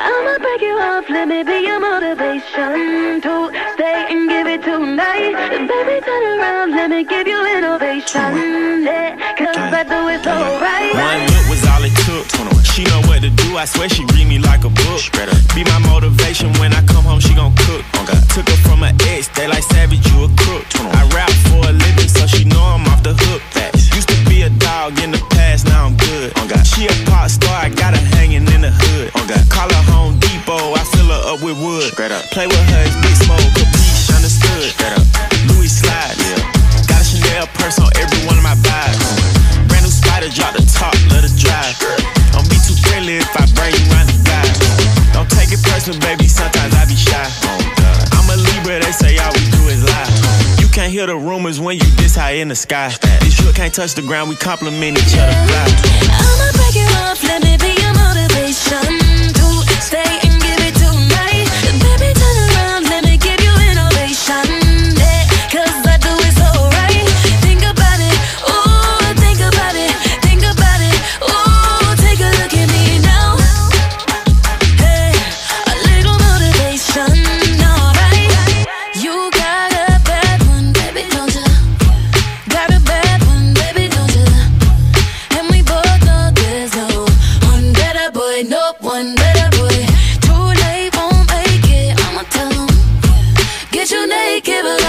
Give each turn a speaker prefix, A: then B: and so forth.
A: I'ma break you off, let me be your motivation to stay and give it tonight. Baby, turn around, let me give you innovation. Yeah, cause I do it so right.
B: One look was all it took. She know what to do, I swear she read me like a book. Be my motivation when I come home, she gon' cook. Took her from her ex, they like savage, you a crook. I rap for a living, so she know I'm Pop star, I got her hanging in the hood. Call her Home Depot, I fill her up with wood. Play with her, it's big smoke, capiche, understood. Louis slide, got a Chanel purse on every one of my vibes. Brand new spider, drop the top, let her drive. Don't be too friendly if I bring you round the guys. Don't take it personal, baby, sometimes I be shy. I'm a Libra, they say all we do is lie. You can't hear the rumors when you this high in the sky. This shit can't touch the ground, we compliment each other. Fly.
A: Off, let me. give a